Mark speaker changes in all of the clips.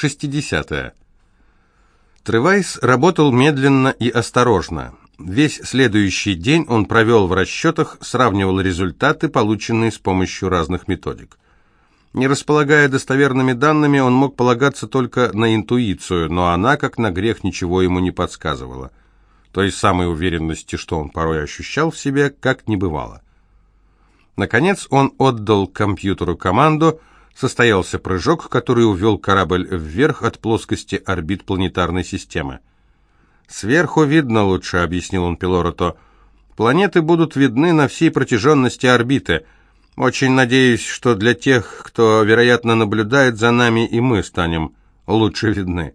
Speaker 1: 60. Тревайс работал медленно и осторожно. Весь следующий день он провел в расчетах, сравнивал результаты, полученные с помощью разных методик. Не располагая достоверными данными, он мог полагаться только на интуицию, но она, как на грех, ничего ему не подсказывала. Той самой уверенности, что он порой ощущал в себе, как не бывало. Наконец он отдал компьютеру команду, состоялся прыжок, который увел корабль вверх от плоскости орбит планетарной системы. «Сверху видно лучше», — объяснил он Пилорото. «Планеты будут видны на всей протяженности орбиты. Очень надеюсь, что для тех, кто, вероятно, наблюдает за нами, и мы станем лучше видны».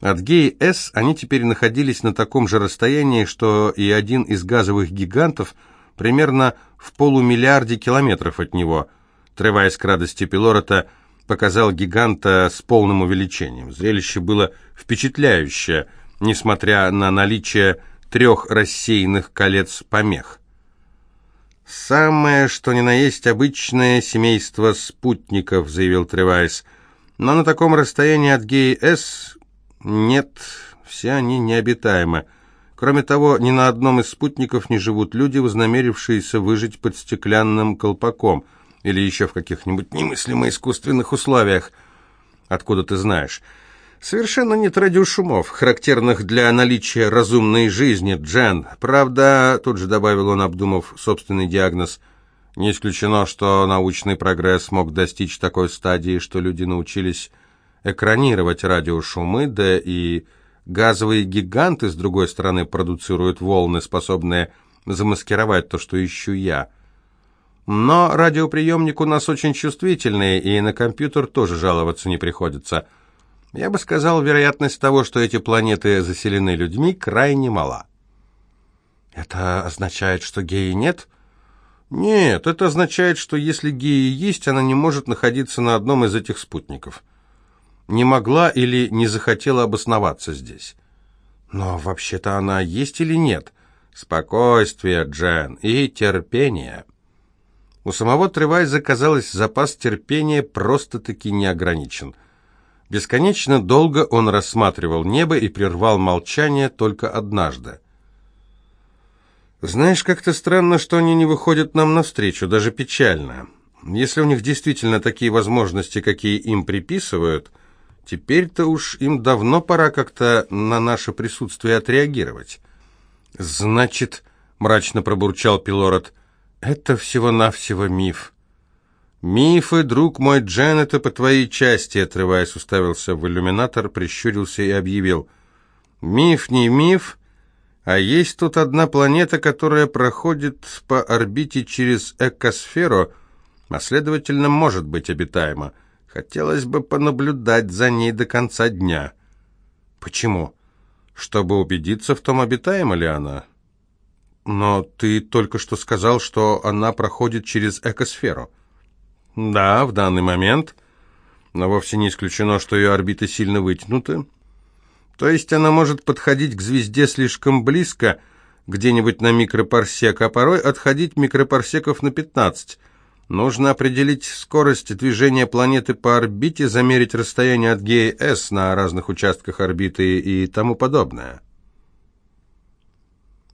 Speaker 1: От Геи-С они теперь находились на таком же расстоянии, что и один из газовых гигантов, примерно в полумиллиарде километров от него. Треваясь к радости Пилорота, показал гиганта с полным увеличением. Зрелище было впечатляющее – несмотря на наличие трех рассеянных колец помех. «Самое, что ни на есть, обычное семейство спутников», — заявил Тревайс. «Но на таком расстоянии от Геи-С нет, все они необитаемы. Кроме того, ни на одном из спутников не живут люди, вознамерившиеся выжить под стеклянным колпаком или еще в каких-нибудь немыслимо искусственных условиях. Откуда ты знаешь?» Совершенно нет радиошумов, характерных для наличия разумной жизни, Джен. Правда, тут же добавил он, обдумав собственный диагноз, не исключено, что научный прогресс мог достичь такой стадии, что люди научились экранировать радиошумы, да и газовые гиганты, с другой стороны, продуцируют волны, способные замаскировать то, что ищу я. Но радиоприемник у нас очень чувствительный, и на компьютер тоже жаловаться не приходится – я бы сказал, вероятность того, что эти планеты заселены людьми, крайне мала. Это означает, что геи нет? Нет, это означает, что если геи есть, она не может находиться на одном из этих спутников. Не могла или не захотела обосноваться здесь. Но вообще-то она есть или нет? Спокойствие, Джен, и терпение. У самого Тревайза, казалось, запас терпения просто-таки не ограничен – Бесконечно долго он рассматривал небо и прервал молчание только однажды. «Знаешь, как-то странно, что они не выходят нам навстречу, даже печально. Если у них действительно такие возможности, какие им приписывают, теперь-то уж им давно пора как-то на наше присутствие отреагировать». «Значит», — мрачно пробурчал Пилород, — «это всего-навсего миф». «Мифы, друг мой Джен, это по твоей части», отрываясь, уставился в иллюминатор, прищурился и объявил. «Миф не миф, а есть тут одна планета, которая проходит по орбите через экосферу, а следовательно, может быть обитаема. Хотелось бы понаблюдать за ней до конца дня». «Почему?» «Чтобы убедиться в том, обитаема ли она». «Но ты только что сказал, что она проходит через экосферу». Да, в данный момент, но вовсе не исключено, что ее орбиты сильно вытянуты. То есть она может подходить к звезде слишком близко, где-нибудь на микропарсек, а порой отходить микропарсеков на 15. Нужно определить скорость движения планеты по орбите, замерить расстояние от Геи-С на разных участках орбиты и тому подобное.